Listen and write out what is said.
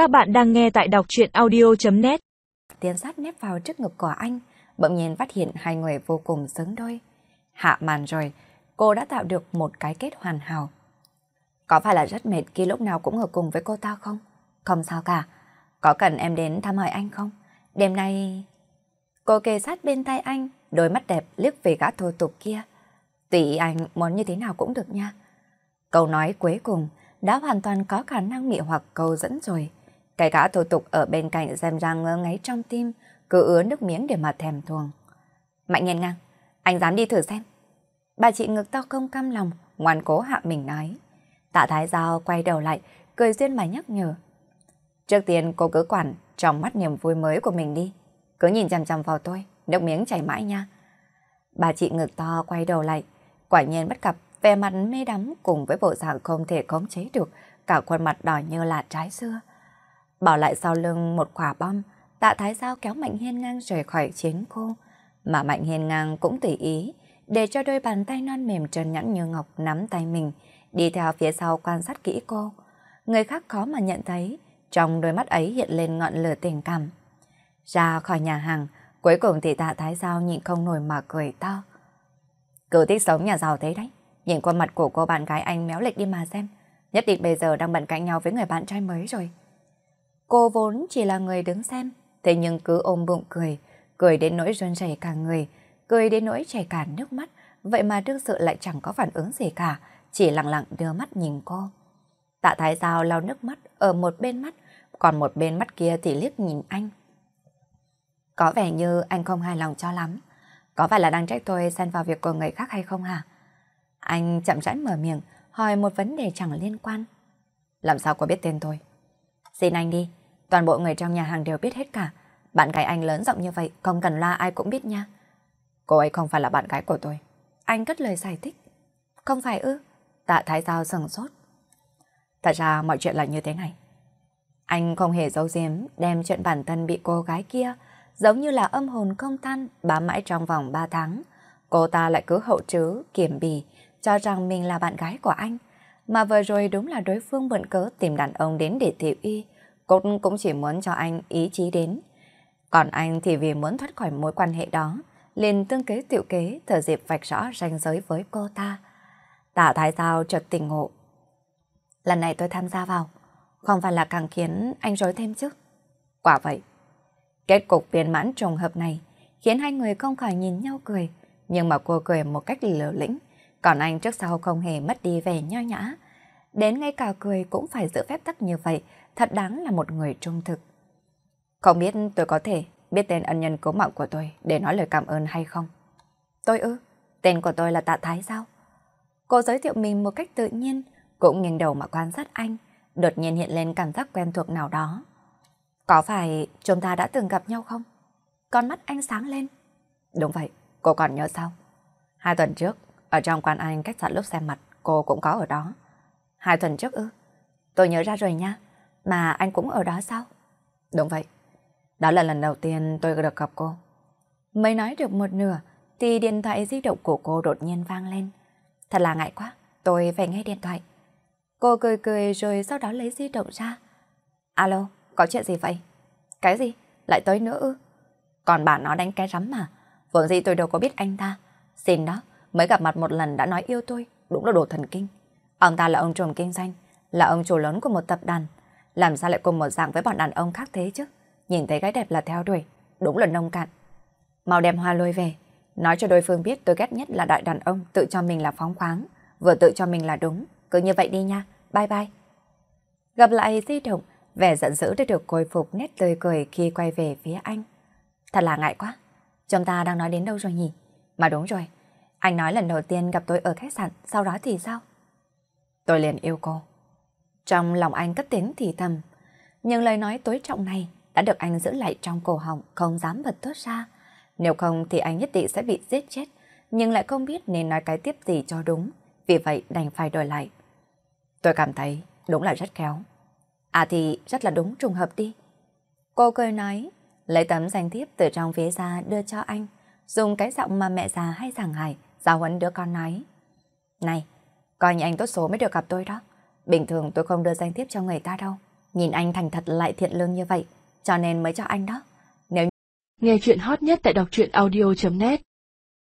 Các bạn đang nghe tại đọc chuyện audio.net Tiến sát nếp vào trước ngực của anh, bỗng nhiên phát hiện hai người vô cùng xứng đôi. Hạ màn rồi, cô đã tạo được một cái kết hoàn hảo. Có phải là rất mệt khi lúc nào cũng ở cùng với cô ta không? Không sao cả. Có cần em đến thăm hỏi anh không? Đêm nay... Cô kề sát bên tay anh, đôi mắt đẹp liếc về gã thô tục kia. Tùy anh muốn như thế nào cũng được nha. Câu nói cuối cùng đã hoàn toàn có khả năng mị hoặc câu dẫn rồi. Cái gã thô tục ở bên cạnh xem ra ngơ ngáy trong tim, cứ ứa nước miếng để mà thèm thuồng. Mạnh nhiên ngang, anh dám đi thử xem. Bà chị ngực to không cam lòng, ngoan cố hạ mình nói. Tạ Thái Giao quay đầu lại, cười duyên mà nhắc nhở. Trước tiên cô cứ quản trong mắt niềm vui mới của mình đi. Cứ nhìn chằm chằm vào tôi, nước miếng chảy mãi nha. Bà chị ngực to quay đầu lại, quả nhiên bất cập, vẻ mặt mê đắm cùng với bộ dạng không thể khống chế được, cả khuôn mặt đỏ như là trái xưa. Bỏ lại sau lưng một quả bom, tạ thái giao kéo Mạnh Hiên ngang rời khỏi chiến cô, mà Mạnh Hiên ngang cũng tùy ý, để cho đôi bàn tay non mềm trơn nhẵn như ngọc nắm tay mình, đi theo phía sau quan sát kỹ cô. Người khác khó mà nhận thấy, trong đôi mắt ấy hiện lên ngọn lửa tình cảm. Ra khỏi nhà hàng, cuối cùng thì tạ thái giao nhịn không nổi mà cười to. Cứ thích sống nhà giàu thế đấy, nhìn khuôn mặt của cô bạn gái anh méo lệch đi mà xem. Nhất định bây giờ đang bận cạnh nhau với người bạn trai mới rồi. Cô vốn chỉ là người đứng xem, thế nhưng cứ ôm bụng cười, cười đến nỗi run rẩy cả người, cười đến nỗi chảy cả nước mắt, vậy mà đương sự lại chẳng có phản ứng gì cả, chỉ lặng lặng đưa mắt nhìn cô. Tạ Thái Giao lau nước mắt ở một bên mắt, còn một bên mắt kia thì liếc nhìn anh. Có vẻ như anh không hài lòng cho lắm. Có phải là đang trách tôi xen vào việc của người khác hay không hả? Anh chậm rãi mở miệng, hỏi một vấn đề chẳng liên quan. Làm sao cô biết tên tôi? Xin anh đi, toàn bộ người trong nhà hàng đều biết hết cả. Bạn gái anh lớn rộng như vậy, không cần la ai cũng biết nha. Cô ấy không phải là bạn gái của tôi. Anh cất lời giải thích. Không phải ư? Tạ Thái Giao sừng sốt. Thật ra mọi chuyện là như thế này. Anh không hề giấu giếm đem chuyện bản thân bị cô gái kia giống như là âm hồn không tan bám mãi trong vòng 3 tháng. Cô ta lại cứ hậu trứ, kiểm bì, cho rằng mình là bạn gái của anh. Mà vừa rồi đúng là đối phương bận cớ tìm đàn ông đến để thị y. Cô cũng chỉ muốn cho anh ý chí đến. Còn anh thì vì muốn thoát khỏi mối quan hệ đó, liền tương kế tiểu kế thở dịp vạch rõ ranh giới với cô ta. Tạ Thái Giao chợt tỉnh ngộ. Lần này tôi tham gia vào, không phải là càng khiến anh rối thêm chứ. Quả vậy. Kết cục viên mãn trùng hợp này khiến hai người không khỏi nhìn nhau cười, nhưng mà cô cười một cách lờ lĩnh, còn anh trước sau không hề mất đi vẻ nho nhã. Đến ngay cả cười cũng phải giữ phép tắc như vậy, thật đáng là một người trung thực. Không biết tôi có thể biết tên ân nhân cứu mạng của tôi để nói lời cảm ơn hay không? Tôi ư, tên của tôi là Tạ Thái sao? Cô giới thiệu mình một cách tự nhiên, cũng nghiêng đầu mà quan sát anh, đột nhiên hiện lên cảm giác quen thuộc nào đó. Có phải chúng ta đã từng gặp nhau không? Con mắt anh sáng lên. Đúng vậy, cô còn nhớ sao? Hai tuần trước, ở trong quán anh cách sạn lúc xem mặt, cô cũng có ở đó. Hai tuần trước ư? Tôi nhớ ra rồi nha. Mà anh cũng ở đó sao? Đúng vậy. Đó là lần đầu tiên tôi được gặp cô. Mới nói được một nửa, thì điện thoại di động của cô đột nhiên vang lên. Thật là ngại quá, tôi phải nghe điện thoại. Cô cười cười rồi sau đó lấy di động ra. Alo, có chuyện gì vậy? Cái gì? Lại tới nữa ư? Còn bà nó đánh cái rắm mà. Vốn gì tôi đâu có biết anh ta. Xin đó, mới gặp mặt một lần đã nói yêu tôi. Đúng là đồ thần kinh. Ông ta là ông trùm kinh doanh, là ông chủ lớn của một tập đoàn. Làm sao lại cùng một dạng với bọn đàn ông khác thế chứ? Nhìn thấy gái đẹp là theo đuổi. Đúng là nông cạn. Mau đem hoa lôi về. Nói cho đối phương biết tôi ghét nhất là đại đàn ông tự cho mình là phóng khoáng. Vừa tự cho mình là đúng. Cứ như vậy đi nha. Bye bye. Gặp lại di động, vẻ giận dữ đã được khôi phục nét tươi cười khi quay về phía anh. Thật là ngại quá. Chúng ta đang nói đến đâu rồi nhỉ? Mà đúng rồi. Anh nói lần đầu tiên gặp tôi ở khách sạn, sau đó thì sao? Tôi liền yêu cô. Trong lòng anh cất tiếng thì thầm. Nhưng lời nói tối trọng này đã được anh giữ lại trong cổ họng, không dám bật thốt ra. Nếu không thì anh nhất định sẽ bị giết chết, nhưng lại không biết nên nói cái tiếp gì cho đúng. Vì vậy đành phải đổi lại. Tôi cảm thấy đúng là rất khéo. À thì rất là đúng trùng hợp đi. Cô cười nói, lấy tấm danh thiếp từ trong phía ra đưa cho anh, dùng cái giọng mà mẹ già hay giảng hải, giáo huấn đứa con nói. Này, coi như anh tốt số mới được gặp tôi đó. Bình thường tôi không đưa danh thiếp cho người ta đâu. Nhìn anh thành thật lại thiện lương như vậy, cho nên mới cho anh đó. nếu Nghe chuyện hot nhất tại đọc truyện audio.net